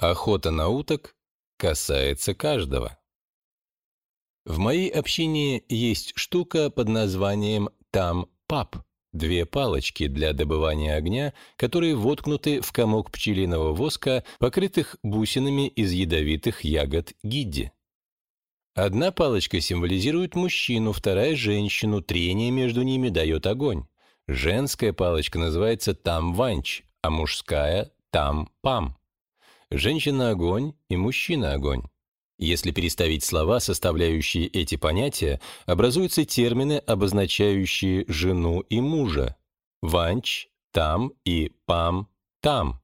Охота на уток касается каждого. В моей общине есть штука под названием там-пап. Две палочки для добывания огня, которые воткнуты в комок пчелиного воска, покрытых бусинами из ядовитых ягод гидди. Одна палочка символизирует мужчину, вторая – женщину, трение между ними дает огонь. Женская палочка называется там-ванч, а мужская – там-пам. Женщина – огонь и мужчина – огонь. Если переставить слова, составляющие эти понятия, образуются термины, обозначающие жену и мужа. Ванч, там и пам, там.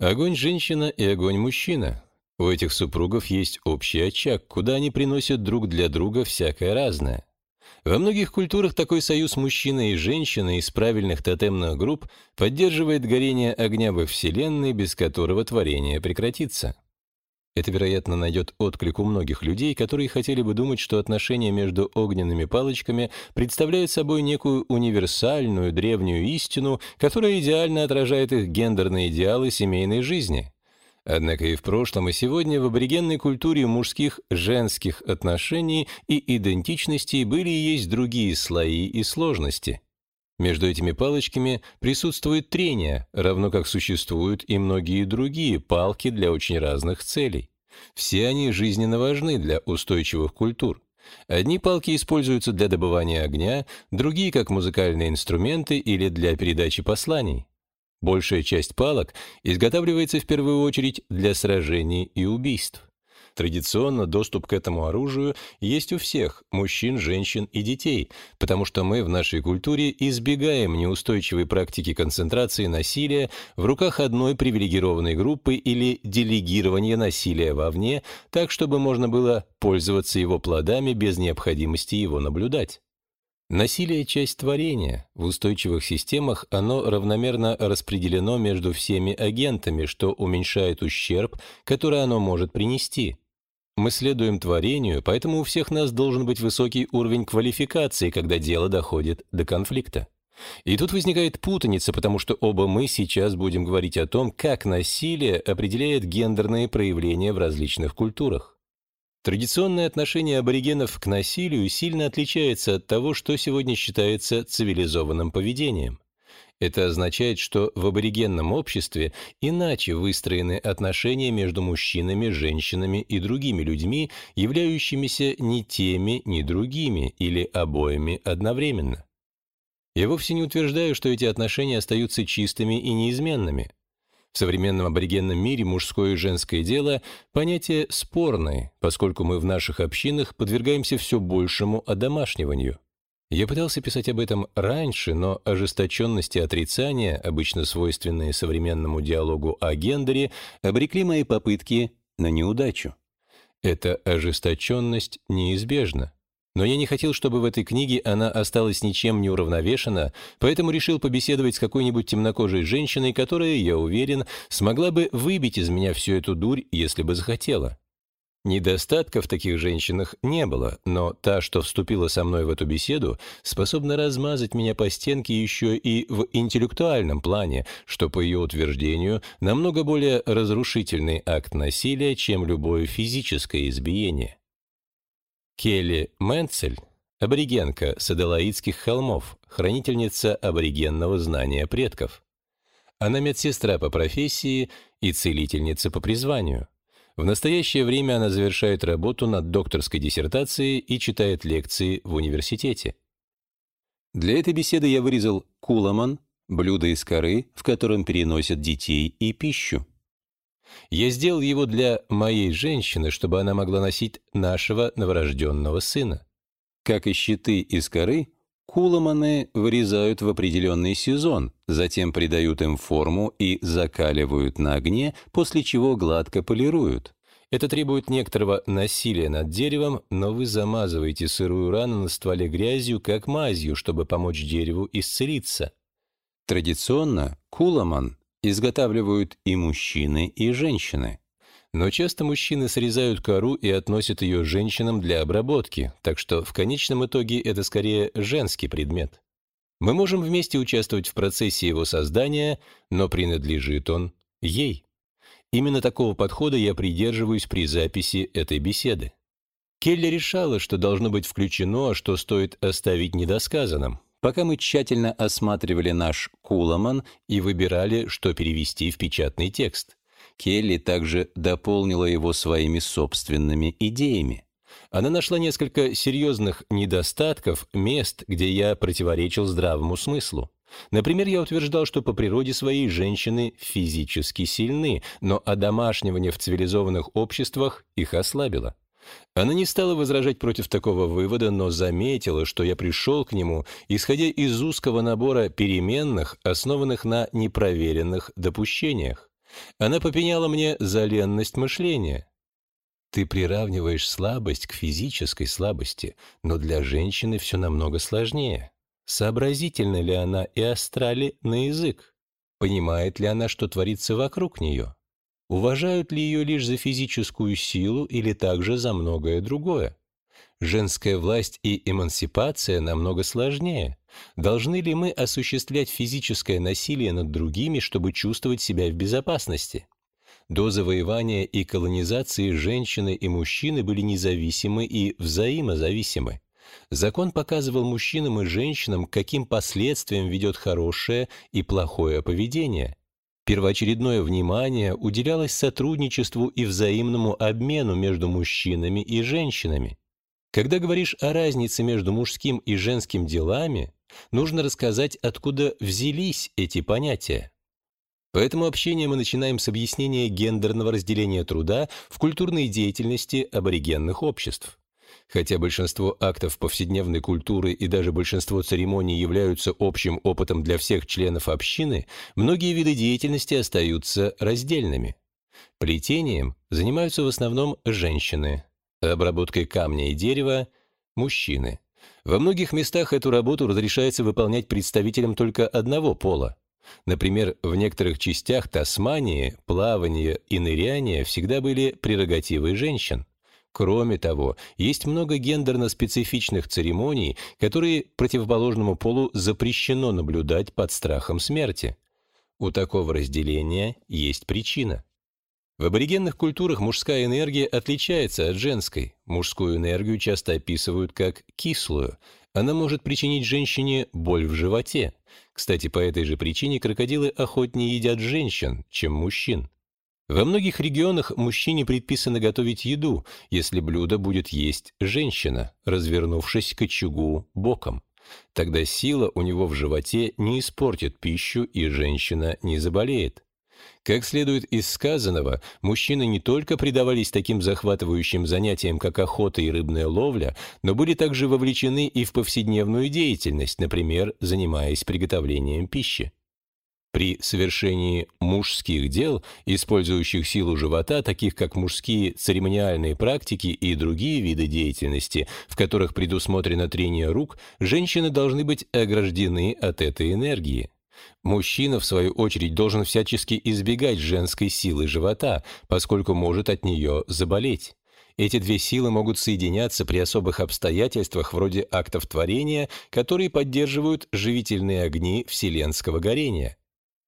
Огонь женщина и огонь мужчина. У этих супругов есть общий очаг, куда они приносят друг для друга всякое разное. Во многих культурах такой союз мужчины и женщины из правильных тотемных групп поддерживает горение огня во Вселенной, без которого творение прекратится. Это, вероятно, найдет отклик у многих людей, которые хотели бы думать, что отношения между огненными палочками представляют собой некую универсальную древнюю истину, которая идеально отражает их гендерные идеалы семейной жизни. Однако и в прошлом, и сегодня в аборигенной культуре мужских женских отношений и идентичностей были и есть другие слои и сложности. Между этими палочками присутствует трение, равно как существуют и многие другие палки для очень разных целей. Все они жизненно важны для устойчивых культур. Одни палки используются для добывания огня, другие как музыкальные инструменты или для передачи посланий. Большая часть палок изготавливается в первую очередь для сражений и убийств. Традиционно доступ к этому оружию есть у всех – мужчин, женщин и детей, потому что мы в нашей культуре избегаем неустойчивой практики концентрации насилия в руках одной привилегированной группы или делегирования насилия вовне, так чтобы можно было пользоваться его плодами без необходимости его наблюдать. Насилие – часть творения. В устойчивых системах оно равномерно распределено между всеми агентами, что уменьшает ущерб, который оно может принести. Мы следуем творению, поэтому у всех нас должен быть высокий уровень квалификации, когда дело доходит до конфликта. И тут возникает путаница, потому что оба мы сейчас будем говорить о том, как насилие определяет гендерные проявления в различных культурах. Традиционное отношение аборигенов к насилию сильно отличается от того, что сегодня считается цивилизованным поведением. Это означает, что в аборигенном обществе иначе выстроены отношения между мужчинами, женщинами и другими людьми, являющимися ни теми, ни другими или обоими одновременно. Я вовсе не утверждаю, что эти отношения остаются чистыми и неизменными. В современном аборигенном мире мужское и женское дело – понятие спорное, поскольку мы в наших общинах подвергаемся все большему одомашниванию. Я пытался писать об этом раньше, но ожесточенность и отрицание, обычно свойственные современному диалогу о гендере, обрекли мои попытки на неудачу. Эта ожесточенность неизбежна. Но я не хотел, чтобы в этой книге она осталась ничем не уравновешена, поэтому решил побеседовать с какой-нибудь темнокожей женщиной, которая, я уверен, смогла бы выбить из меня всю эту дурь, если бы захотела. Недостатков в таких женщинах не было, но та, что вступила со мной в эту беседу, способна размазать меня по стенке еще и в интеллектуальном плане, что, по ее утверждению, намного более разрушительный акт насилия, чем любое физическое избиение. Келли Менцель, аборигенка с Аделаидских холмов, хранительница аборигенного знания предков. Она медсестра по профессии и целительница по призванию. В настоящее время она завершает работу над докторской диссертацией и читает лекции в университете. Для этой беседы я вырезал куламан, блюдо из коры, в котором переносят детей и пищу. Я сделал его для моей женщины, чтобы она могла носить нашего новорожденного сына. Как и щиты из коры, куламаны вырезают в определенный сезон, затем придают им форму и закаливают на огне, после чего гладко полируют. Это требует некоторого насилия над деревом, но вы замазываете сырую рану на стволе грязью, как мазью, чтобы помочь дереву исцелиться. Традиционно куламан изготавливают и мужчины, и женщины. Но часто мужчины срезают кору и относят ее женщинам для обработки, так что в конечном итоге это скорее женский предмет. Мы можем вместе участвовать в процессе его создания, но принадлежит он ей. Именно такого подхода я придерживаюсь при записи этой беседы. Келли решала, что должно быть включено, а что стоит оставить недосказанным, пока мы тщательно осматривали наш Куламан и выбирали, что перевести в печатный текст. Келли также дополнила его своими собственными идеями. Она нашла несколько серьезных недостатков, мест, где я противоречил здравому смыслу. Например, я утверждал, что по природе своей женщины физически сильны, но одомашнивание в цивилизованных обществах их ослабило. Она не стала возражать против такого вывода, но заметила, что я пришел к нему, исходя из узкого набора переменных, основанных на непроверенных допущениях. Она попеняла мне за ленность мышления. Ты приравниваешь слабость к физической слабости, но для женщины все намного сложнее. Сообразительна ли она и остра ли на язык? Понимает ли она, что творится вокруг нее? Уважают ли ее лишь за физическую силу или также за многое другое? Женская власть и эмансипация намного сложнее. Должны ли мы осуществлять физическое насилие над другими, чтобы чувствовать себя в безопасности? До завоевания и колонизации женщины и мужчины были независимы и взаимозависимы. Закон показывал мужчинам и женщинам, каким последствиям ведет хорошее и плохое поведение. Первоочередное внимание уделялось сотрудничеству и взаимному обмену между мужчинами и женщинами. Когда говоришь о разнице между мужским и женским делами, нужно рассказать, откуда взялись эти понятия. Поэтому общение мы начинаем с объяснения гендерного разделения труда в культурной деятельности аборигенных обществ. Хотя большинство актов повседневной культуры и даже большинство церемоний являются общим опытом для всех членов общины, многие виды деятельности остаются раздельными. Плетением занимаются в основном женщины, обработкой камня и дерева – мужчины. Во многих местах эту работу разрешается выполнять представителям только одного пола. Например, в некоторых частях Тасмании плавание и ныряние всегда были прерогативой женщин. Кроме того, есть много гендерно-специфичных церемоний, которые противоположному полу запрещено наблюдать под страхом смерти. У такого разделения есть причина. В аборигенных культурах мужская энергия отличается от женской. Мужскую энергию часто описывают как кислую. Она может причинить женщине боль в животе. Кстати, по этой же причине крокодилы охотнее едят женщин, чем мужчин. Во многих регионах мужчине предписано готовить еду, если блюдо будет есть женщина, развернувшись к очагу боком. Тогда сила у него в животе не испортит пищу, и женщина не заболеет. Как следует из сказанного, мужчины не только предавались таким захватывающим занятиям, как охота и рыбная ловля, но были также вовлечены и в повседневную деятельность, например, занимаясь приготовлением пищи. При совершении мужских дел, использующих силу живота, таких как мужские церемониальные практики и другие виды деятельности, в которых предусмотрено трение рук, женщины должны быть ограждены от этой энергии. Мужчина, в свою очередь, должен всячески избегать женской силы живота, поскольку может от нее заболеть. Эти две силы могут соединяться при особых обстоятельствах вроде актов творения, которые поддерживают живительные огни вселенского горения.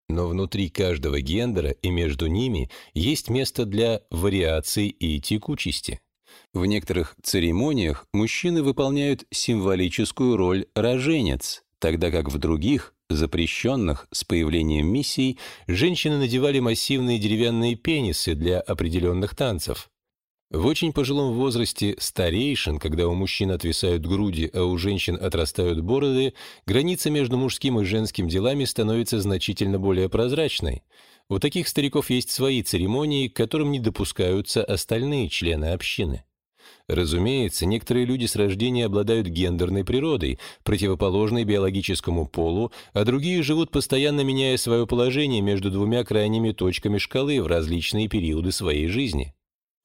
Но внутри каждого гендера и между ними есть место для вариаций и текучести. В некоторых церемониях мужчины выполняют символическую роль роженец, тогда как в других, запрещенных с появлением миссий, женщины надевали массивные деревянные пенисы для определенных танцев. В очень пожилом возрасте старейшин, когда у мужчин отвисают груди, а у женщин отрастают бороды, граница между мужским и женским делами становится значительно более прозрачной. У таких стариков есть свои церемонии, к которым не допускаются остальные члены общины. Разумеется, некоторые люди с рождения обладают гендерной природой, противоположной биологическому полу, а другие живут постоянно меняя свое положение между двумя крайними точками шкалы в различные периоды своей жизни.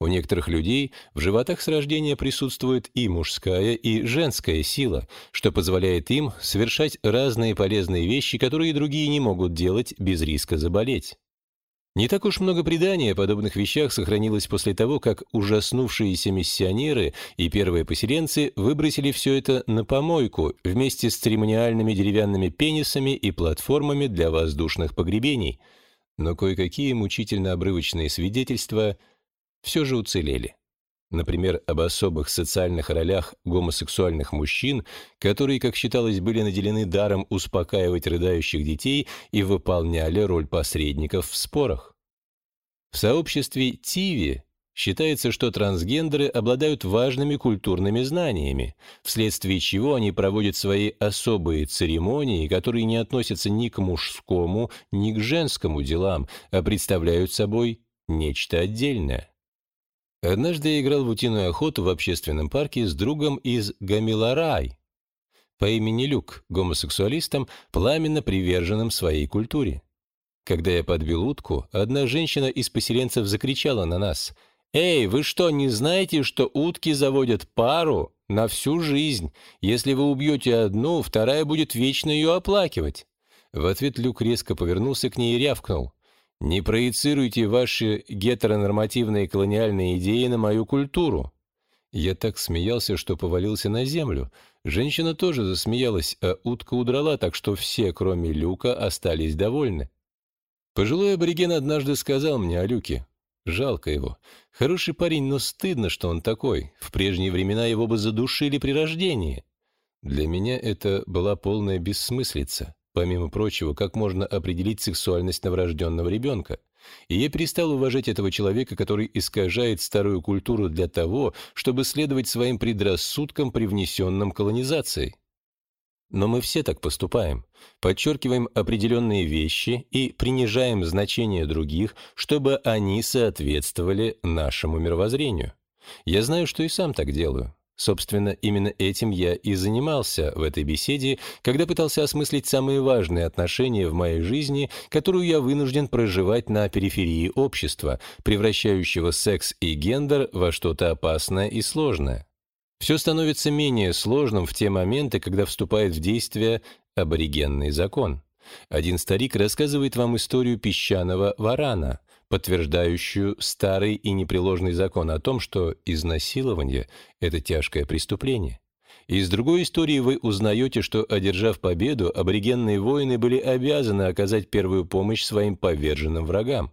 У некоторых людей в животах с рождения присутствует и мужская, и женская сила, что позволяет им совершать разные полезные вещи, которые другие не могут делать без риска заболеть. Не так уж много преданий о подобных вещах сохранилось после того, как ужаснувшиеся миссионеры и первые поселенцы выбросили все это на помойку вместе с церемониальными деревянными пенисами и платформами для воздушных погребений – но кое-какие мучительно обрывочные свидетельства все же уцелели. Например, об особых социальных ролях гомосексуальных мужчин, которые, как считалось, были наделены даром успокаивать рыдающих детей и выполняли роль посредников в спорах. В сообществе Тиви Считается, что трансгендеры обладают важными культурными знаниями, вследствие чего они проводят свои особые церемонии, которые не относятся ни к мужскому, ни к женскому делам, а представляют собой нечто отдельное. Однажды я играл в утиную охоту в общественном парке с другом из Гамиларай по имени Люк, гомосексуалистом, пламенно приверженным своей культуре. Когда я подбил утку, одна женщина из поселенцев закричала на нас – «Эй, вы что, не знаете, что утки заводят пару на всю жизнь? Если вы убьете одну, вторая будет вечно ее оплакивать». В ответ Люк резко повернулся к ней и рявкнул. «Не проецируйте ваши гетеронормативные колониальные идеи на мою культуру». Я так смеялся, что повалился на землю. Женщина тоже засмеялась, а утка удрала, так что все, кроме Люка, остались довольны. Пожилой абориген однажды сказал мне о Люке. Жалко его. Хороший парень, но стыдно, что он такой. В прежние времена его бы задушили при рождении. Для меня это была полная бессмыслица. Помимо прочего, как можно определить сексуальность новорожденного ребенка? И я перестал уважать этого человека, который искажает старую культуру для того, чтобы следовать своим предрассудкам, привнесенным колонизацией. Но мы все так поступаем. Подчеркиваем определенные вещи и принижаем значение других, чтобы они соответствовали нашему мировоззрению. Я знаю, что и сам так делаю. Собственно, именно этим я и занимался в этой беседе, когда пытался осмыслить самые важные отношения в моей жизни, которую я вынужден проживать на периферии общества, превращающего секс и гендер во что-то опасное и сложное. Все становится менее сложным в те моменты, когда вступает в действие аборигенный закон. Один старик рассказывает вам историю песчаного варана, подтверждающую старый и непреложный закон о том, что изнасилование – это тяжкое преступление. Из другой истории вы узнаете, что, одержав победу, аборигенные воины были обязаны оказать первую помощь своим поверженным врагам.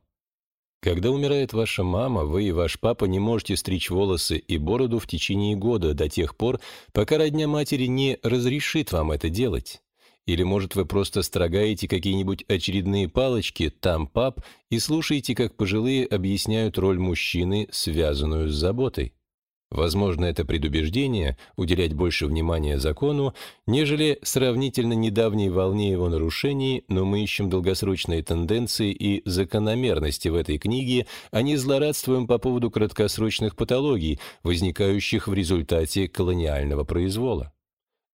Когда умирает ваша мама, вы и ваш папа не можете стричь волосы и бороду в течение года до тех пор, пока родня матери не разрешит вам это делать. Или, может, вы просто строгаете какие-нибудь очередные палочки, там пап, и слушаете, как пожилые объясняют роль мужчины, связанную с заботой. Возможно, это предубеждение уделять больше внимания закону, нежели сравнительно недавней волне его нарушений, но мы ищем долгосрочные тенденции и закономерности в этой книге, а не злорадствуем по поводу краткосрочных патологий, возникающих в результате колониального произвола.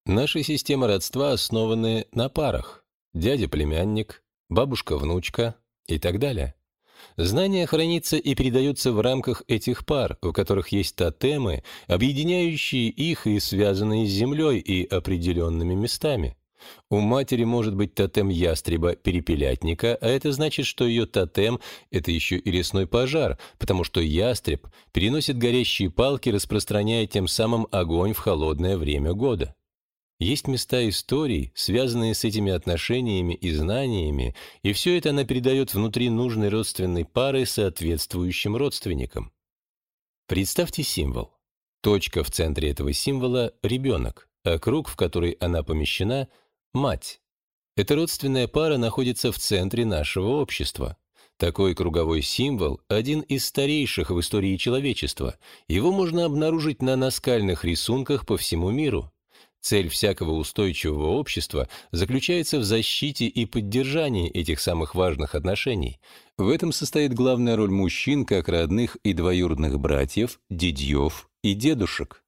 Наша система родства основаны на парах – дядя-племянник, бабушка-внучка и так далее. Знание хранится и передается в рамках этих пар, у которых есть тотемы, объединяющие их и связанные с землей и определенными местами. У матери может быть тотем ястреба-перепелятника, а это значит, что ее тотем – это еще и лесной пожар, потому что ястреб переносит горящие палки, распространяя тем самым огонь в холодное время года. Есть места историй, связанные с этими отношениями и знаниями, и все это она передает внутри нужной родственной пары соответствующим родственникам. Представьте символ. Точка в центре этого символа – ребенок, а круг, в который она помещена – мать. Эта родственная пара находится в центре нашего общества. Такой круговой символ – один из старейших в истории человечества. Его можно обнаружить на наскальных рисунках по всему миру – Цель всякого устойчивого общества заключается в защите и поддержании этих самых важных отношений. В этом состоит главная роль мужчин как родных и двоюродных братьев, дядьев и дедушек.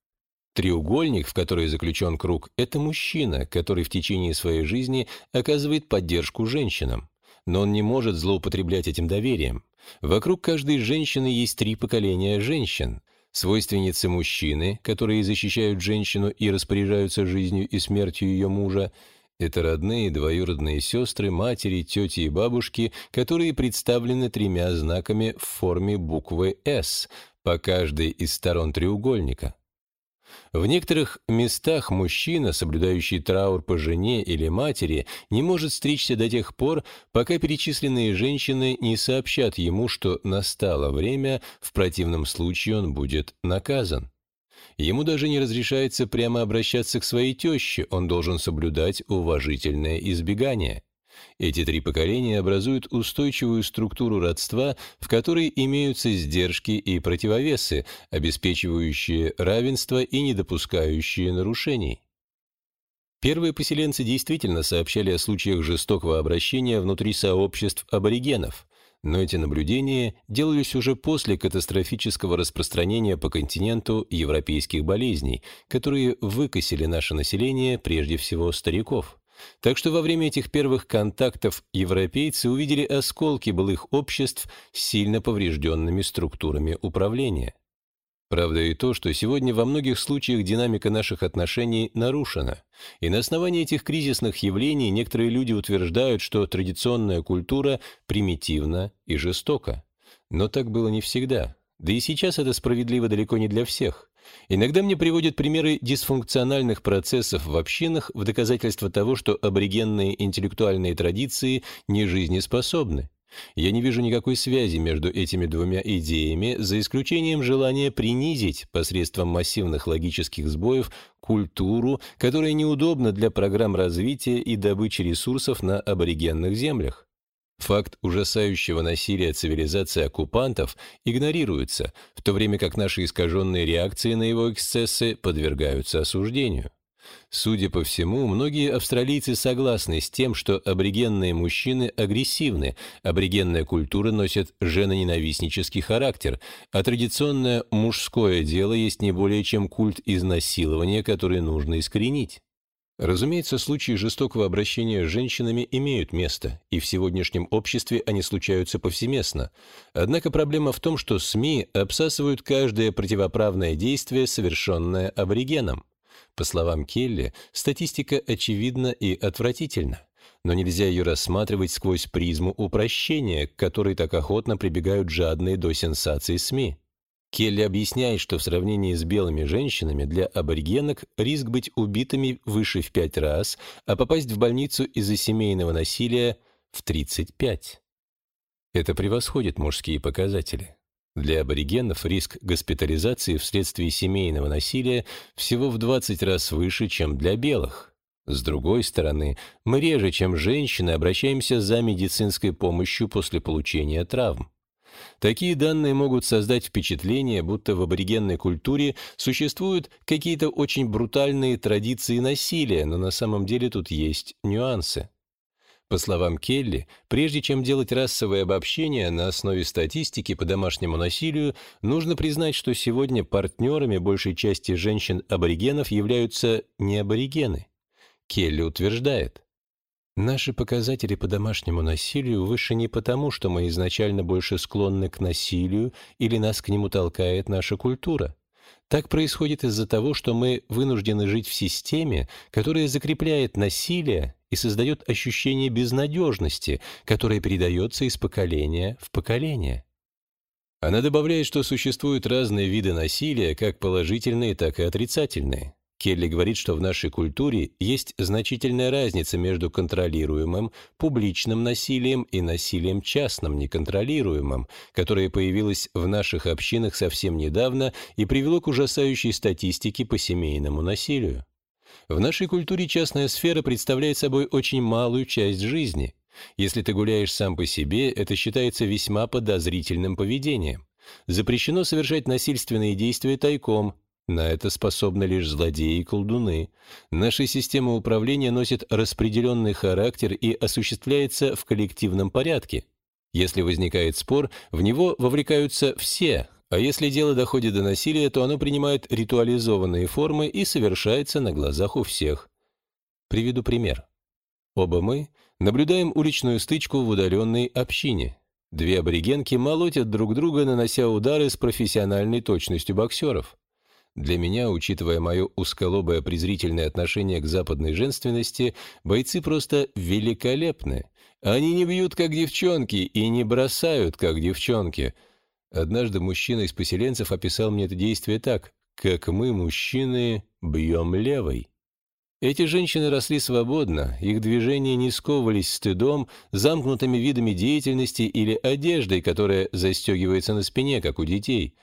Треугольник, в который заключен круг, это мужчина, который в течение своей жизни оказывает поддержку женщинам. Но он не может злоупотреблять этим доверием. Вокруг каждой женщины есть три поколения женщин – свойственницы мужчины, которые защищают женщину и распоряжаются жизнью и смертью ее мужа, это родные, двоюродные сестры, матери, тети и бабушки, которые представлены тремя знаками в форме буквы «С» по каждой из сторон треугольника. В некоторых местах мужчина, соблюдающий траур по жене или матери, не может стричься до тех пор, пока перечисленные женщины не сообщат ему, что настало время, в противном случае он будет наказан. Ему даже не разрешается прямо обращаться к своей теще, он должен соблюдать уважительное избегание. Эти три поколения образуют устойчивую структуру родства, в которой имеются сдержки и противовесы, обеспечивающие равенство и не допускающие нарушений. Первые поселенцы действительно сообщали о случаях жестокого обращения внутри сообществ аборигенов, но эти наблюдения делались уже после катастрофического распространения по континенту европейских болезней, которые выкосили наше население, прежде всего стариков. Так что во время этих первых контактов европейцы увидели осколки былых обществ с сильно поврежденными структурами управления. Правда и то, что сегодня во многих случаях динамика наших отношений нарушена, и на основании этих кризисных явлений некоторые люди утверждают, что традиционная культура примитивна и жестока. Но так было не всегда. Да и сейчас это справедливо далеко не для всех. Иногда мне приводят примеры дисфункциональных процессов в общинах в доказательство того, что аборигенные интеллектуальные традиции не жизнеспособны. Я не вижу никакой связи между этими двумя идеями, за исключением желания принизить посредством массивных логических сбоев культуру, которая неудобна для программ развития и добычи ресурсов на аборигенных землях. Факт ужасающего насилия цивилизации оккупантов игнорируется, в то время как наши искаженные реакции на его эксцессы подвергаются осуждению. Судя по всему, многие австралийцы согласны с тем, что аборигенные мужчины агрессивны, аборигенная культура носит женоненавистнический характер, а традиционное мужское дело есть не более чем культ изнасилования, который нужно искоренить. Разумеется, случаи жестокого обращения с женщинами имеют место, и в сегодняшнем обществе они случаются повсеместно. Однако проблема в том, что СМИ обсасывают каждое противоправное действие, совершенное аборигеном. По словам Келли, статистика очевидна и отвратительна, но нельзя ее рассматривать сквозь призму упрощения, к которой так охотно прибегают жадные до сенсаций СМИ. Келли объясняет, что в сравнении с белыми женщинами для аборигенок риск быть убитыми выше в 5 раз, а попасть в больницу из-за семейного насилия в 35. Это превосходит мужские показатели. Для аборигенов риск госпитализации вследствие семейного насилия всего в 20 раз выше, чем для белых. С другой стороны, мы реже, чем женщины, обращаемся за медицинской помощью после получения травм. Такие данные могут создать впечатление, будто в аборигенной культуре существуют какие-то очень брутальные традиции насилия, но на самом деле тут есть нюансы. По словам Келли, прежде чем делать расовое обобщение на основе статистики по домашнему насилию, нужно признать, что сегодня партнерами большей части женщин-аборигенов являются не аборигены. Келли утверждает, Наши показатели по домашнему насилию выше не потому, что мы изначально больше склонны к насилию или нас к нему толкает наша культура. Так происходит из-за того, что мы вынуждены жить в системе, которая закрепляет насилие и создает ощущение безнадежности, которое передается из поколения в поколение. Она добавляет, что существуют разные виды насилия, как положительные, так и отрицательные. Келли говорит, что в нашей культуре есть значительная разница между контролируемым, публичным насилием и насилием частным, неконтролируемым, которое появилось в наших общинах совсем недавно и привело к ужасающей статистике по семейному насилию. В нашей культуре частная сфера представляет собой очень малую часть жизни. Если ты гуляешь сам по себе, это считается весьма подозрительным поведением. Запрещено совершать насильственные действия тайком, на это способны лишь злодеи и колдуны. Наша система управления носит распределенный характер и осуществляется в коллективном порядке. Если возникает спор, в него вовлекаются все, а если дело доходит до насилия, то оно принимает ритуализованные формы и совершается на глазах у всех. Приведу пример. Оба мы наблюдаем уличную стычку в удаленной общине. Две аборигенки молотят друг друга, нанося удары с профессиональной точностью боксеров. Для меня, учитывая мое узколобое презрительное отношение к западной женственности, бойцы просто великолепны. Они не бьют, как девчонки, и не бросают, как девчонки. Однажды мужчина из поселенцев описал мне это действие так. как мы, мужчины, бьем левой. Эти женщины росли свободно, их движения не сковывались стыдом, замкнутыми видами деятельности или одеждой, которая застегивается на спине, как у детей,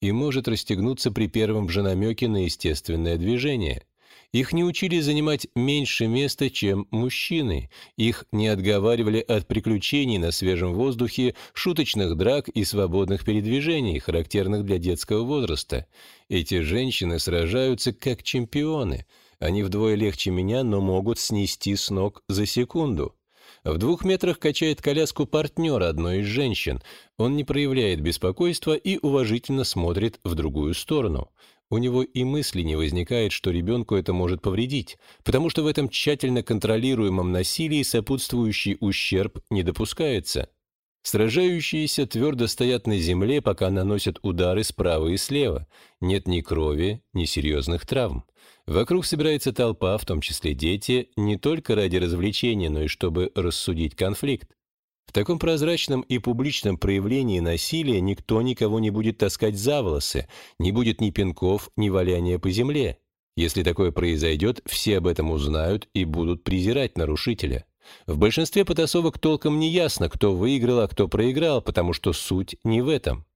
и может расстегнуться при первом же намеке на естественное движение. Их не учили занимать меньше места, чем мужчины. Их не отговаривали от приключений на свежем воздухе, шуточных драк и свободных передвижений, характерных для детского возраста. Эти женщины сражаются как чемпионы – они вдвое легче меня, но могут снести с ног за секунду. В двух метрах качает коляску партнер одной из женщин. Он не проявляет беспокойства и уважительно смотрит в другую сторону. У него и мысли не возникает, что ребенку это может повредить, потому что в этом тщательно контролируемом насилии сопутствующий ущерб не допускается. Сражающиеся твердо стоят на земле, пока наносят удары справа и слева. Нет ни крови, ни серьезных травм. Вокруг собирается толпа, в том числе дети, не только ради развлечения, но и чтобы рассудить конфликт. В таком прозрачном и публичном проявлении насилия никто никого не будет таскать за волосы, не будет ни пинков, ни валяния по земле. Если такое произойдет, все об этом узнают и будут презирать нарушителя. В большинстве потасовок толком не ясно, кто выиграл, а кто проиграл, потому что суть не в этом.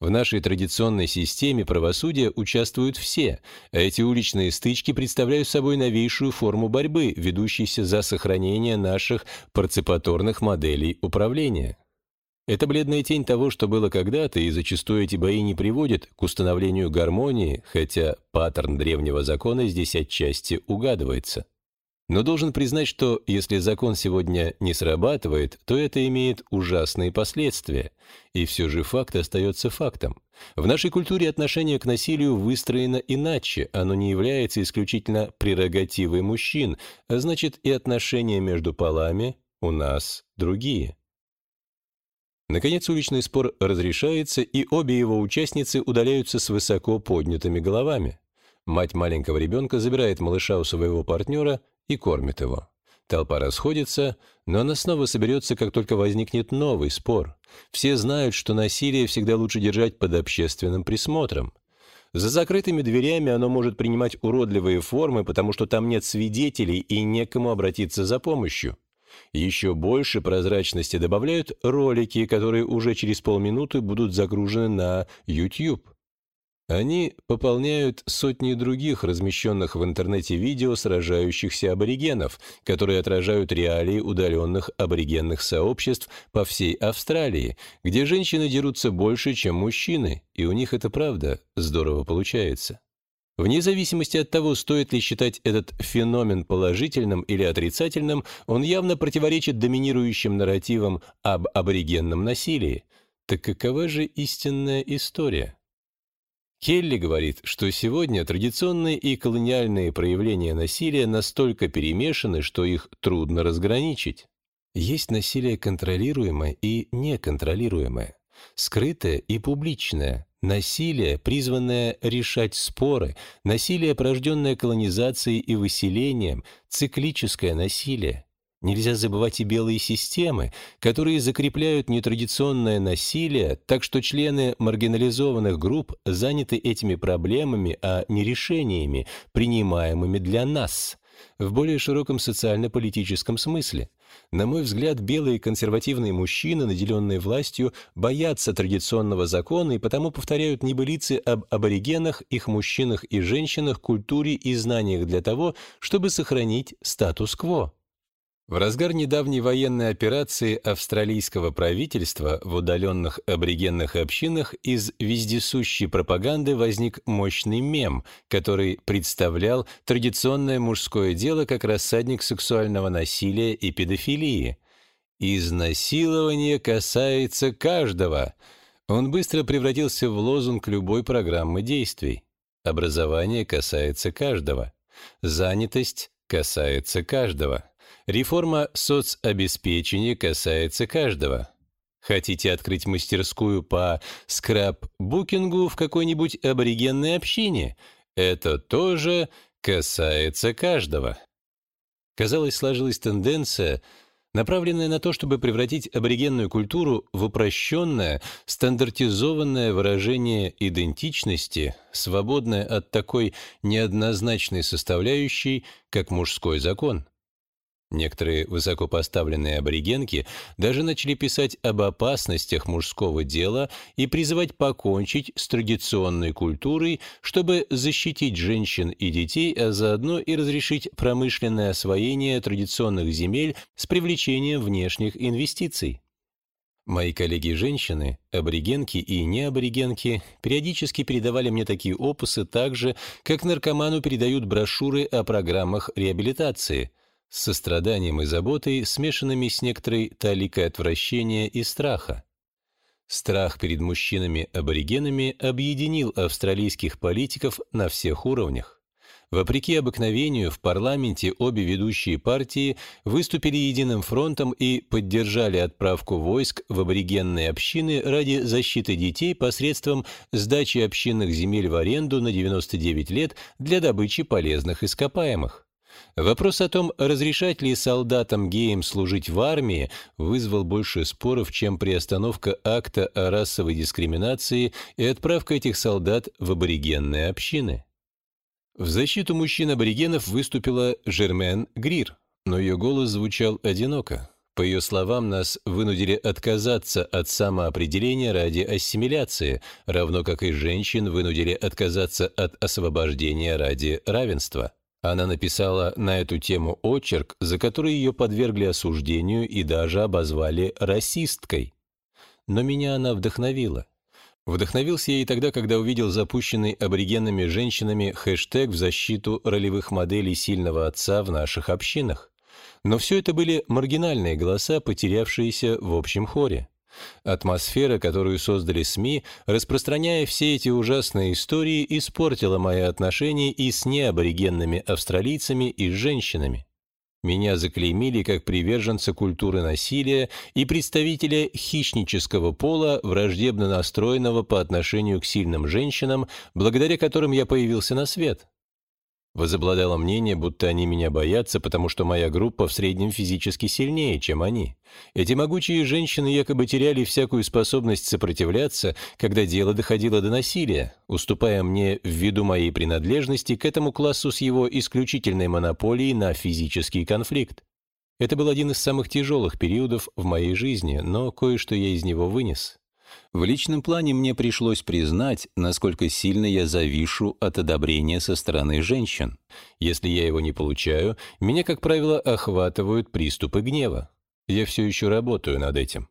В нашей традиционной системе правосудия участвуют все, а эти уличные стычки представляют собой новейшую форму борьбы, ведущейся за сохранение наших парципаторных моделей управления. Это бледная тень того, что было когда-то, и зачастую эти бои не приводят к установлению гармонии, хотя паттерн древнего закона здесь отчасти угадывается. Но должен признать, что если закон сегодня не срабатывает, то это имеет ужасные последствия. И все же факт остается фактом. В нашей культуре отношение к насилию выстроено иначе, оно не является исключительно прерогативой мужчин, а значит и отношения между полами у нас другие. Наконец уличный спор разрешается, и обе его участницы удаляются с высоко поднятыми головами. Мать маленького ребенка забирает малыша у своего партнера и кормит его. Толпа расходится, но она снова соберется, как только возникнет новый спор. Все знают, что насилие всегда лучше держать под общественным присмотром. За закрытыми дверями оно может принимать уродливые формы, потому что там нет свидетелей и некому обратиться за помощью. Еще больше прозрачности добавляют ролики, которые уже через полминуты будут загружены на YouTube. Они пополняют сотни других размещенных в интернете видео сражающихся аборигенов, которые отражают реалии удаленных аборигенных сообществ по всей Австралии, где женщины дерутся больше, чем мужчины, и у них это правда здорово получается. Вне зависимости от того, стоит ли считать этот феномен положительным или отрицательным, он явно противоречит доминирующим нарративам об аборигенном насилии. Так какова же истинная история? Келли говорит, что сегодня традиционные и колониальные проявления насилия настолько перемешаны, что их трудно разграничить. Есть насилие контролируемое и неконтролируемое, скрытое и публичное, насилие, призванное решать споры, насилие, порожденное колонизацией и выселением, циклическое насилие, Нельзя забывать и белые системы, которые закрепляют нетрадиционное насилие, так что члены маргинализованных групп заняты этими проблемами, а не решениями, принимаемыми для нас, в более широком социально-политическом смысле. На мой взгляд, белые консервативные мужчины, наделенные властью, боятся традиционного закона и потому повторяют небылицы об аборигенах, их мужчинах и женщинах, культуре и знаниях для того, чтобы сохранить статус-кво. В разгар недавней военной операции австралийского правительства в удаленных аборигенных общинах из вездесущей пропаганды возник мощный мем, который представлял традиционное мужское дело как рассадник сексуального насилия и педофилии. «Изнасилование касается каждого». Он быстро превратился в лозунг любой программы действий. Образование касается каждого. Занятость касается каждого. Реформа соцобеспечения касается каждого. Хотите открыть мастерскую по скраб-букингу в какой-нибудь аборигенной общине? Это тоже касается каждого. Казалось, сложилась тенденция направленная на то, чтобы превратить аборигенную культуру в упрощенное, стандартизованное выражение идентичности, свободное от такой неоднозначной составляющей, как мужской закон. Некоторые высокопоставленные аборигенки даже начали писать об опасностях мужского дела и призывать покончить с традиционной культурой, чтобы защитить женщин и детей, а заодно и разрешить промышленное освоение традиционных земель с привлечением внешних инвестиций. Мои коллеги-женщины, аборигенки и неаборигенки, периодически передавали мне такие опусы так же, как наркоману передают брошюры о программах реабилитации – с состраданием и заботой, смешанными с некоторой таликой отвращения и страха. Страх перед мужчинами-аборигенами объединил австралийских политиков на всех уровнях. Вопреки обыкновению, в парламенте обе ведущие партии выступили единым фронтом и поддержали отправку войск в аборигенные общины ради защиты детей посредством сдачи общинных земель в аренду на 99 лет для добычи полезных ископаемых. Вопрос о том, разрешать ли солдатам-геям служить в армии, вызвал больше споров, чем приостановка акта о расовой дискриминации и отправка этих солдат в аборигенные общины. В защиту мужчин-аборигенов выступила Жермен Грир, но ее голос звучал одиноко. По ее словам, нас вынудили отказаться от самоопределения ради ассимиляции, равно как и женщин вынудили отказаться от освобождения ради равенства. Она написала на эту тему очерк, за который ее подвергли осуждению и даже обозвали расисткой. Но меня она вдохновила. Вдохновился я и тогда, когда увидел запущенный аборигенными женщинами хэштег в защиту ролевых моделей сильного отца в наших общинах. Но все это были маргинальные голоса, потерявшиеся в общем хоре. Атмосфера, которую создали СМИ, распространяя все эти ужасные истории, испортила мои отношения и с неаборигенными австралийцами, и с женщинами. Меня заклеймили как приверженца культуры насилия и представителя хищнического пола, враждебно настроенного по отношению к сильным женщинам, благодаря которым я появился на свет. Возобладало мнение, будто они меня боятся, потому что моя группа в среднем физически сильнее, чем они. Эти могучие женщины якобы теряли всякую способность сопротивляться, когда дело доходило до насилия, уступая мне ввиду моей принадлежности к этому классу с его исключительной монополией на физический конфликт. Это был один из самых тяжелых периодов в моей жизни, но кое-что я из него вынес. В личном плане мне пришлось признать, насколько сильно я завишу от одобрения со стороны женщин. Если я его не получаю, меня, как правило, охватывают приступы гнева. Я все еще работаю над этим.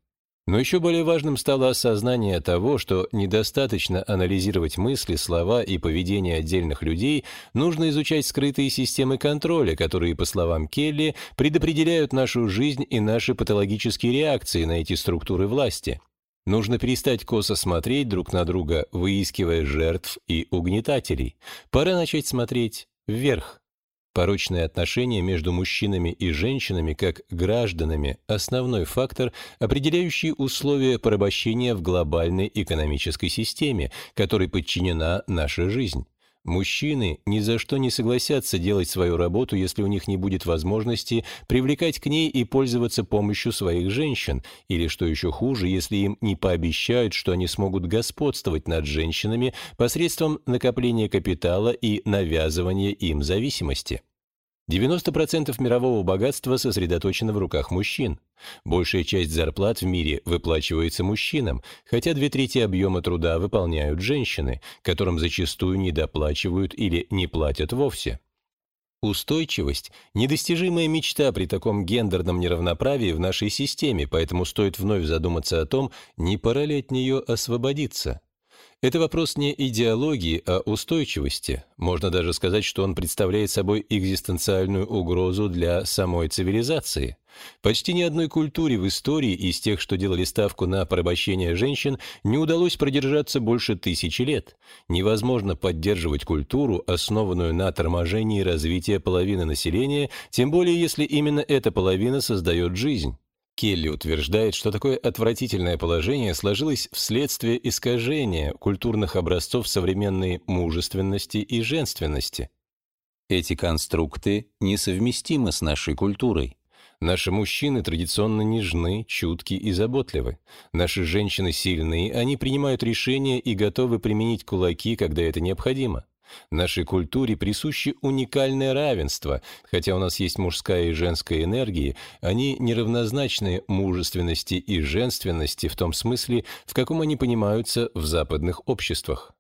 Но еще более важным стало осознание того, что недостаточно анализировать мысли, слова и поведение отдельных людей, нужно изучать скрытые системы контроля, которые, по словам Келли, предопределяют нашу жизнь и наши патологические реакции на эти структуры власти. Нужно перестать косо смотреть друг на друга, выискивая жертв и угнетателей. Пора начать смотреть вверх. Порочные отношения между мужчинами и женщинами как гражданами – основной фактор, определяющий условия порабощения в глобальной экономической системе, которой подчинена наша жизнь. Мужчины ни за что не согласятся делать свою работу, если у них не будет возможности привлекать к ней и пользоваться помощью своих женщин, или, что еще хуже, если им не пообещают, что они смогут господствовать над женщинами посредством накопления капитала и навязывания им зависимости. 90% мирового богатства сосредоточено в руках мужчин. Большая часть зарплат в мире выплачивается мужчинам, хотя две трети объема труда выполняют женщины, которым зачастую недоплачивают или не платят вовсе. Устойчивость – недостижимая мечта при таком гендерном неравноправии в нашей системе, поэтому стоит вновь задуматься о том, не пора ли от нее освободиться. Это вопрос не идеологии, а устойчивости. Можно даже сказать, что он представляет собой экзистенциальную угрозу для самой цивилизации. Почти ни одной культуре в истории из тех, что делали ставку на порабощение женщин, не удалось продержаться больше тысячи лет. Невозможно поддерживать культуру, основанную на торможении развития половины населения, тем более если именно эта половина создает жизнь. Келли утверждает, что такое отвратительное положение сложилось вследствие искажения культурных образцов современной мужественности и женственности. Эти конструкты несовместимы с нашей культурой. Наши мужчины традиционно нежны, чутки и заботливы. Наши женщины сильны, они принимают решения и готовы применить кулаки, когда это необходимо. Нашей культуре присуще уникальное равенство, хотя у нас есть мужская и женская энергии, они неравнозначны мужественности и женственности в том смысле, в каком они понимаются в западных обществах.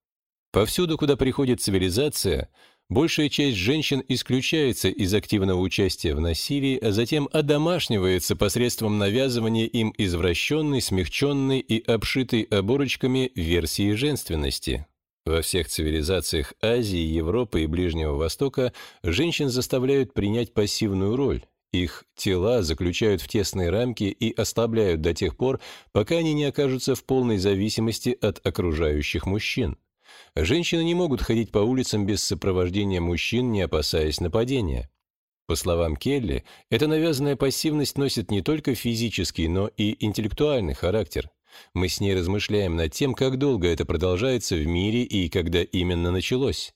Повсюду, куда приходит цивилизация, большая часть женщин исключается из активного участия в насилии, а затем одомашнивается посредством навязывания им извращенной, смягченной и обшитой оборочками версии женственности. Во всех цивилизациях Азии, Европы и Ближнего Востока женщин заставляют принять пассивную роль. Их тела заключают в тесные рамки и ослабляют до тех пор, пока они не окажутся в полной зависимости от окружающих мужчин. Женщины не могут ходить по улицам без сопровождения мужчин, не опасаясь нападения. По словам Келли, эта навязанная пассивность носит не только физический, но и интеллектуальный характер. Мы с ней размышляем над тем, как долго это продолжается в мире и когда именно началось.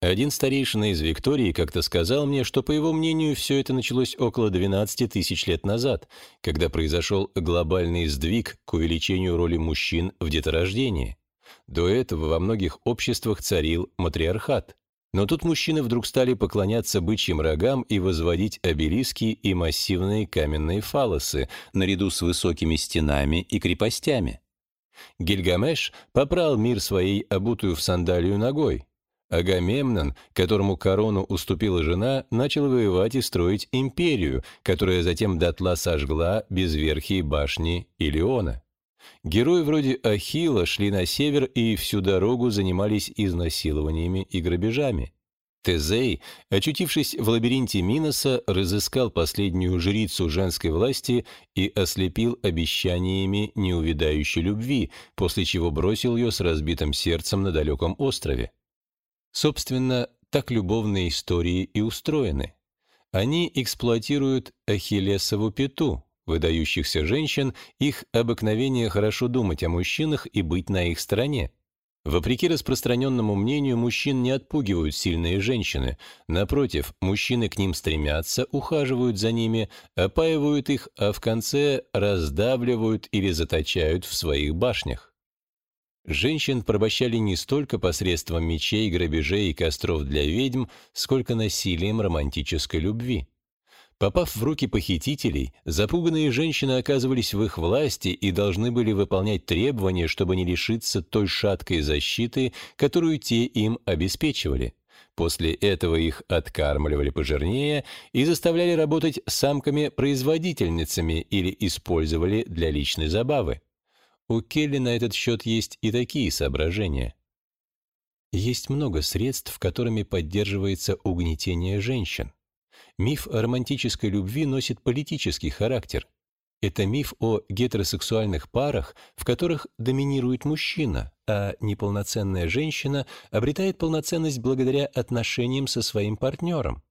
Один старейшина из Виктории как-то сказал мне, что, по его мнению, все это началось около 12 тысяч лет назад, когда произошел глобальный сдвиг к увеличению роли мужчин в деторождении. До этого во многих обществах царил матриархат. Но тут мужчины вдруг стали поклоняться бычьим рогам и возводить обелиски и массивные каменные фалосы наряду с высокими стенами и крепостями. Гильгамеш попрал мир своей обутую в сандалию ногой. Агамемнон, которому корону уступила жена, начал воевать и строить империю, которая затем дотла сожгла безверхие башни Илиона. Герои вроде Ахилла шли на север и всю дорогу занимались изнасилованиями и грабежами. Тезей, очутившись в лабиринте Миноса, разыскал последнюю жрицу женской власти и ослепил обещаниями неувидающей любви, после чего бросил ее с разбитым сердцем на далеком острове. Собственно, так любовные истории и устроены. Они эксплуатируют Ахиллесову пету, выдающихся женщин их обыкновение хорошо думать о мужчинах и быть на их стороне. Вопреки распространенному мнению, мужчин не отпугивают сильные женщины. Напротив, мужчины к ним стремятся, ухаживают за ними, опаивают их, а в конце раздавливают или заточают в своих башнях. Женщин порабощали не столько посредством мечей, грабежей и костров для ведьм, сколько насилием романтической любви. Попав в руки похитителей, запуганные женщины оказывались в их власти и должны были выполнять требования, чтобы не лишиться той шаткой защиты, которую те им обеспечивали. После этого их откармливали пожирнее и заставляли работать самками-производительницами или использовали для личной забавы. У Келли на этот счет есть и такие соображения. Есть много средств, которыми поддерживается угнетение женщин. Миф о романтической любви носит политический характер. Это миф о гетеросексуальных парах, в которых доминирует мужчина, а неполноценная женщина обретает полноценность благодаря отношениям со своим партнером.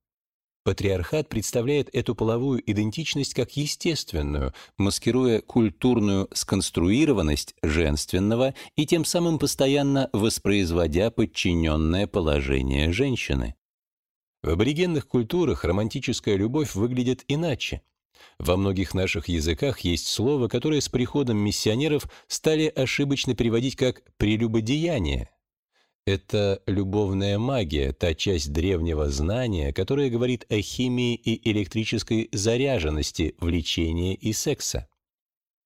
Патриархат представляет эту половую идентичность как естественную, маскируя культурную сконструированность женственного и тем самым постоянно воспроизводя подчиненное положение женщины. В аборигенных культурах романтическая любовь выглядит иначе. Во многих наших языках есть слово, которое с приходом миссионеров стали ошибочно переводить как «прелюбодеяние». Это любовная магия, та часть древнего знания, которая говорит о химии и электрической заряженности влечения и секса.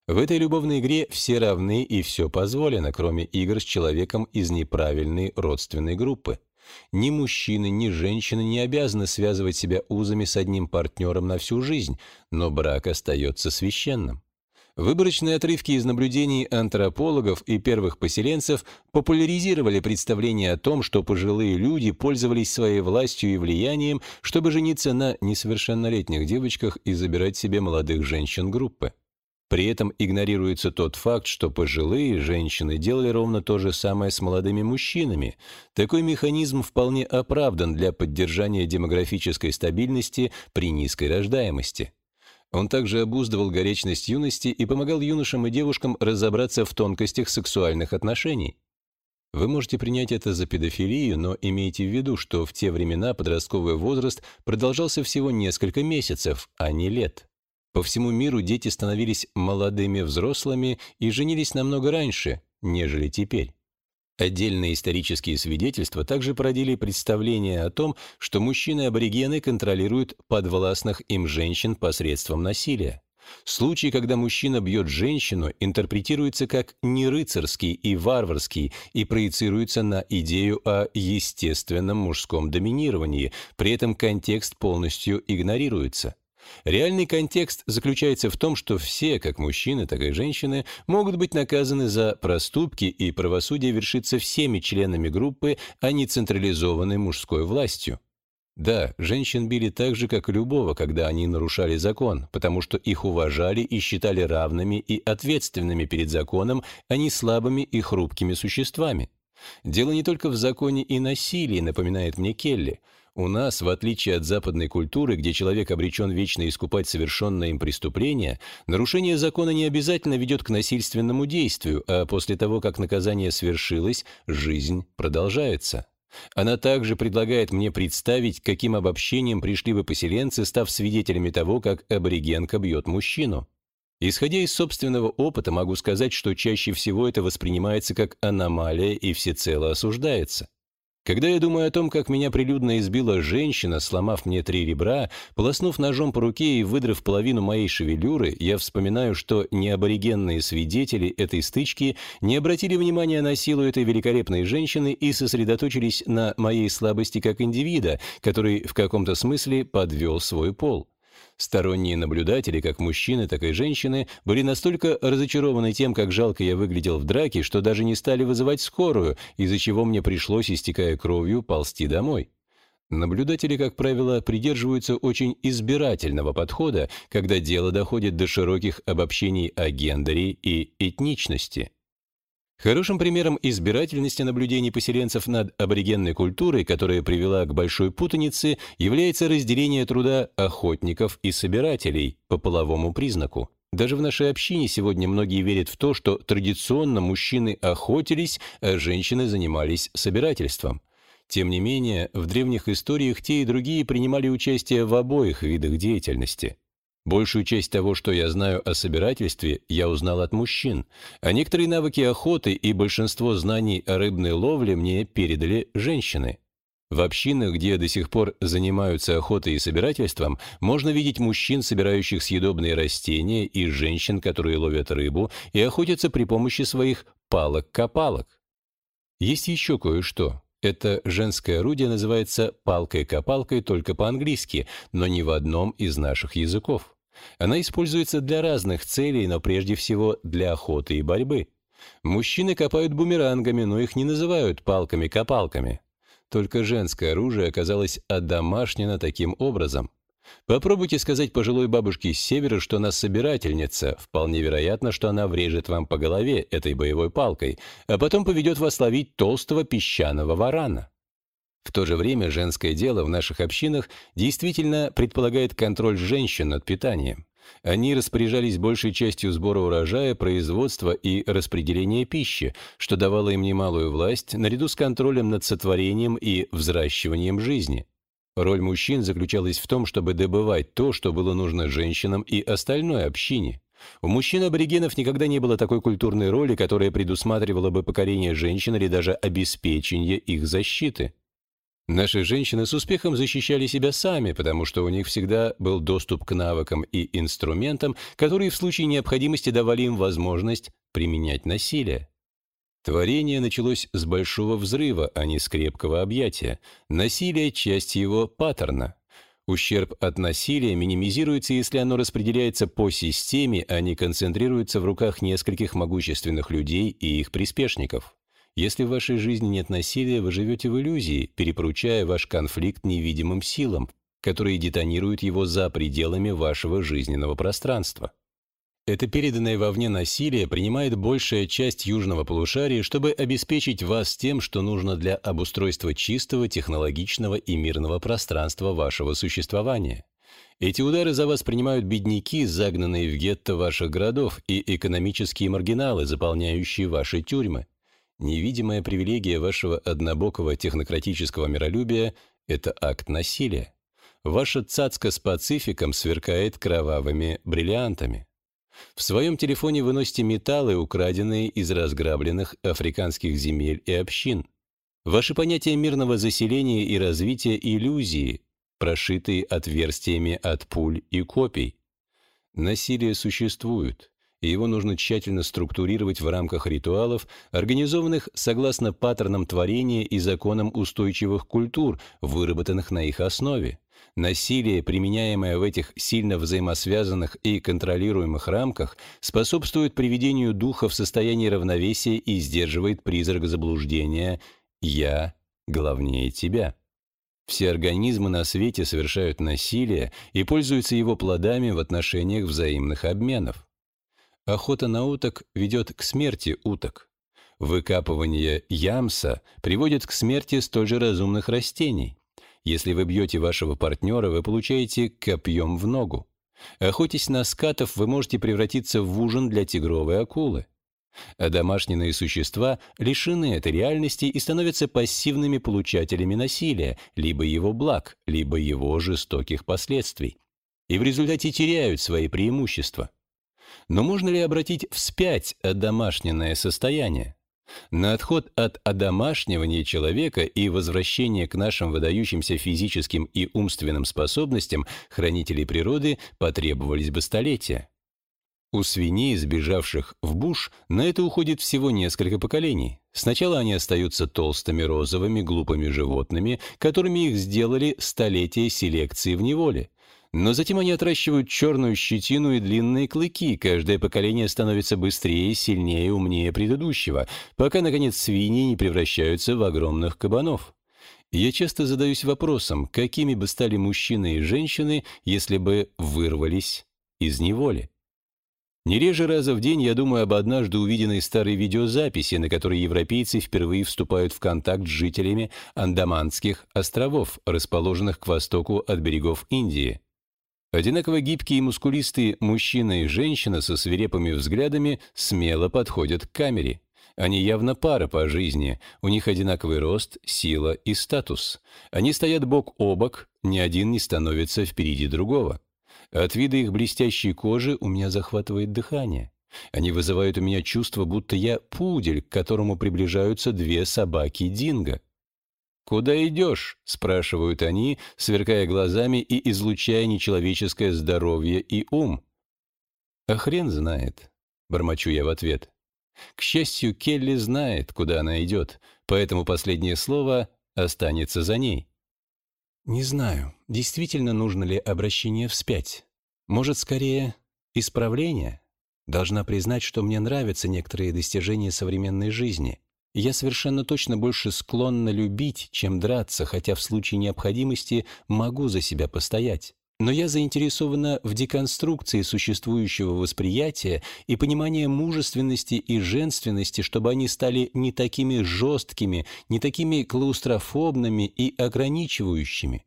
В этой любовной игре все равны и все позволено, кроме игр с человеком из неправильной родственной группы. Ни мужчины, ни женщины не обязаны связывать себя узами с одним партнером на всю жизнь, но брак остается священным. Выборочные отрывки из наблюдений антропологов и первых поселенцев популяризировали представление о том, что пожилые люди пользовались своей властью и влиянием, чтобы жениться на несовершеннолетних девочках и забирать себе молодых женщин группы. При этом игнорируется тот факт, что пожилые женщины делали ровно то же самое с молодыми мужчинами. Такой механизм вполне оправдан для поддержания демографической стабильности при низкой рождаемости. Он также обуздывал горечность юности и помогал юношам и девушкам разобраться в тонкостях сексуальных отношений. Вы можете принять это за педофилию, но имейте в виду, что в те времена подростковый возраст продолжался всего несколько месяцев, а не лет. По всему миру дети становились молодыми взрослыми и женились намного раньше, нежели теперь. Отдельные исторические свидетельства также породили представление о том, что мужчины-аборигены контролируют подвластных им женщин посредством насилия. Случай, когда мужчина бьет женщину, интерпретируется как нерыцарский и варварский и проецируется на идею о естественном мужском доминировании, при этом контекст полностью игнорируется. Реальный контекст заключается в том, что все, как мужчины, так и женщины, могут быть наказаны за проступки, и правосудие вершится всеми членами группы, а не централизованной мужской властью. Да, женщин били так же, как и любого, когда они нарушали закон, потому что их уважали и считали равными и ответственными перед законом, а не слабыми и хрупкими существами. Дело не только в законе и насилии, напоминает мне Келли. У нас, в отличие от западной культуры, где человек обречен вечно искупать совершенное им преступление, нарушение закона не обязательно ведет к насильственному действию, а после того, как наказание свершилось, жизнь продолжается. Она также предлагает мне представить, каким обобщением пришли бы поселенцы, став свидетелями того, как аборигенка бьет мужчину. Исходя из собственного опыта, могу сказать, что чаще всего это воспринимается как аномалия и всецело осуждается. Когда я думаю о том, как меня прилюдно избила женщина, сломав мне три ребра, полоснув ножом по руке и выдрав половину моей шевелюры, я вспоминаю, что неаборигенные свидетели этой стычки не обратили внимания на силу этой великолепной женщины и сосредоточились на моей слабости как индивида, который в каком-то смысле подвел свой пол. Сторонние наблюдатели, как мужчины, так и женщины, были настолько разочарованы тем, как жалко я выглядел в драке, что даже не стали вызывать скорую, из-за чего мне пришлось, истекая кровью, ползти домой. Наблюдатели, как правило, придерживаются очень избирательного подхода, когда дело доходит до широких обобщений о гендере и этничности. Хорошим примером избирательности наблюдений поселенцев над аборигенной культурой, которая привела к большой путанице, является разделение труда охотников и собирателей по половому признаку. Даже в нашей общине сегодня многие верят в то, что традиционно мужчины охотились, а женщины занимались собирательством. Тем не менее, в древних историях те и другие принимали участие в обоих видах деятельности. Большую часть того, что я знаю о собирательстве, я узнал от мужчин, а некоторые навыки охоты и большинство знаний о рыбной ловле мне передали женщины. В общинах, где до сих пор занимаются охотой и собирательством, можно видеть мужчин, собирающих съедобные растения, и женщин, которые ловят рыбу и охотятся при помощи своих палок-копалок. Есть еще кое-что. Это женское орудие называется палкой-копалкой только по-английски, но не в одном из наших языков. Она используется для разных целей, но прежде всего для охоты и борьбы. Мужчины копают бумерангами, но их не называют палками-копалками. Только женское оружие оказалось одомашнено таким образом. Попробуйте сказать пожилой бабушке с севера, что она собирательница. Вполне вероятно, что она врежет вам по голове этой боевой палкой, а потом поведет вас ловить толстого песчаного варана. В то же время женское дело в наших общинах действительно предполагает контроль женщин над питанием. Они распоряжались большей частью сбора урожая, производства и распределения пищи, что давало им немалую власть наряду с контролем над сотворением и взращиванием жизни. Роль мужчин заключалась в том, чтобы добывать то, что было нужно женщинам и остальной общине. У мужчин-аборигенов никогда не было такой культурной роли, которая предусматривала бы покорение женщин или даже обеспечение их защиты. Наши женщины с успехом защищали себя сами, потому что у них всегда был доступ к навыкам и инструментам, которые в случае необходимости давали им возможность применять насилие. Творение началось с большого взрыва, а не с крепкого объятия. Насилие — часть его паттерна. Ущерб от насилия минимизируется, если оно распределяется по системе, а не концентрируется в руках нескольких могущественных людей и их приспешников. Если в вашей жизни нет насилия, вы живете в иллюзии, перепоручая ваш конфликт невидимым силам, которые детонируют его за пределами вашего жизненного пространства. Это переданное вовне насилие принимает большая часть южного полушария, чтобы обеспечить вас тем, что нужно для обустройства чистого, технологичного и мирного пространства вашего существования. Эти удары за вас принимают бедняки, загнанные в гетто ваших городов, и экономические маргиналы, заполняющие ваши тюрьмы. Невидимая привилегия вашего однобокого технократического миролюбия – это акт насилия. ваша цацка с пацификом сверкает кровавыми бриллиантами. В своем телефоне вы носите металлы, украденные из разграбленных африканских земель и общин. Ваши понятия мирного заселения и развития иллюзии, прошитые отверстиями от пуль и копий. Насилие существует, и его нужно тщательно структурировать в рамках ритуалов, организованных согласно паттернам творения и законам устойчивых культур, выработанных на их основе. Насилие, применяемое в этих сильно взаимосвязанных и контролируемых рамках, способствует приведению духа в состояние равновесия и сдерживает призрак заблуждения «я главнее тебя». Все организмы на свете совершают насилие и пользуются его плодами в отношениях взаимных обменов. Охота на уток ведет к смерти уток. Выкапывание ямса приводит к смерти столь же разумных растений. Если вы бьете вашего партнера, вы получаете копьем в ногу. Охотясь на скатов, вы можете превратиться в ужин для тигровой акулы. А домашние существа лишены этой реальности и становятся пассивными получателями насилия, либо его благ, либо его жестоких последствий. И в результате теряют свои преимущества. Но можно ли обратить вспять одомашненное состояние? На отход от одомашнивания человека и возвращение к нашим выдающимся физическим и умственным способностям хранителей природы потребовались бы столетия. У свиней, сбежавших в буш, на это уходит всего несколько поколений. Сначала они остаются толстыми, розовыми, глупыми животными, которыми их сделали столетия селекции в неволе. Но затем они отращивают черную щетину и длинные клыки. Каждое поколение становится быстрее, сильнее, умнее предыдущего, пока, наконец, свиньи не превращаются в огромных кабанов. Я часто задаюсь вопросом, какими бы стали мужчины и женщины, если бы вырвались из неволи. Не реже раза в день я думаю об однажды увиденной старой видеозаписи, на которой европейцы впервые вступают в контакт с жителями Андаманских островов, расположенных к востоку от берегов Индии. Одинаково гибкие и мускулистые мужчина и женщина со свирепыми взглядами смело подходят к камере. Они явно пара по жизни, у них одинаковый рост, сила и статус. Они стоят бок о бок, ни один не становится впереди другого. От вида их блестящей кожи у меня захватывает дыхание. Они вызывают у меня чувство, будто я пудель, к которому приближаются две собаки Динго. «Куда идешь?» — спрашивают они, сверкая глазами и излучая нечеловеческое здоровье и ум. «А хрен знает», — бормочу я в ответ. К счастью, Келли знает, куда она идет, поэтому последнее слово останется за ней. Не знаю, действительно нужно ли обращение вспять. Может, скорее, исправление? Должна признать, что мне нравятся некоторые достижения современной жизни — я совершенно точно больше склонна любить, чем драться, хотя в случае необходимости могу за себя постоять. Но я заинтересована в деконструкции существующего восприятия и понимания мужественности и женственности, чтобы они стали не такими жесткими, не такими клаустрофобными и ограничивающими.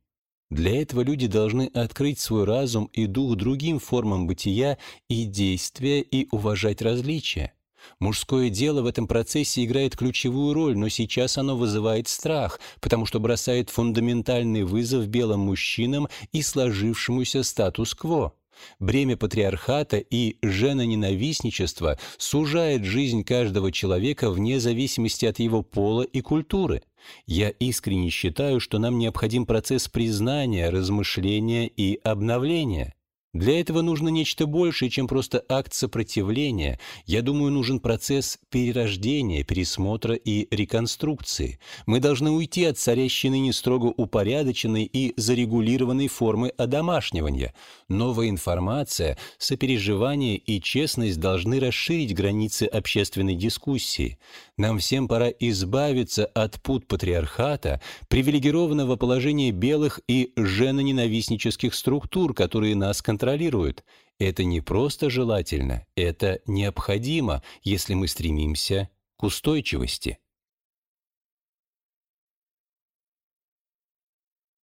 Для этого люди должны открыть свой разум и дух другим формам бытия и действия и уважать различия. Мужское дело в этом процессе играет ключевую роль, но сейчас оно вызывает страх, потому что бросает фундаментальный вызов белым мужчинам и сложившемуся статус-кво. Бремя патриархата и женоненавистничества сужает жизнь каждого человека вне зависимости от его пола и культуры. Я искренне считаю, что нам необходим процесс признания, размышления и обновления. Для этого нужно нечто большее, чем просто акт сопротивления. Я думаю, нужен процесс перерождения, пересмотра и реконструкции. Мы должны уйти от царящей ныне строго упорядоченной и зарегулированной формы одомашнивания. Новая информация, сопереживание и честность должны расширить границы общественной дискуссии. Нам всем пора избавиться от пут патриархата, привилегированного положения белых и женоненавистнических структур, которые нас контролируют. Это не просто желательно, это необходимо, если мы стремимся к устойчивости.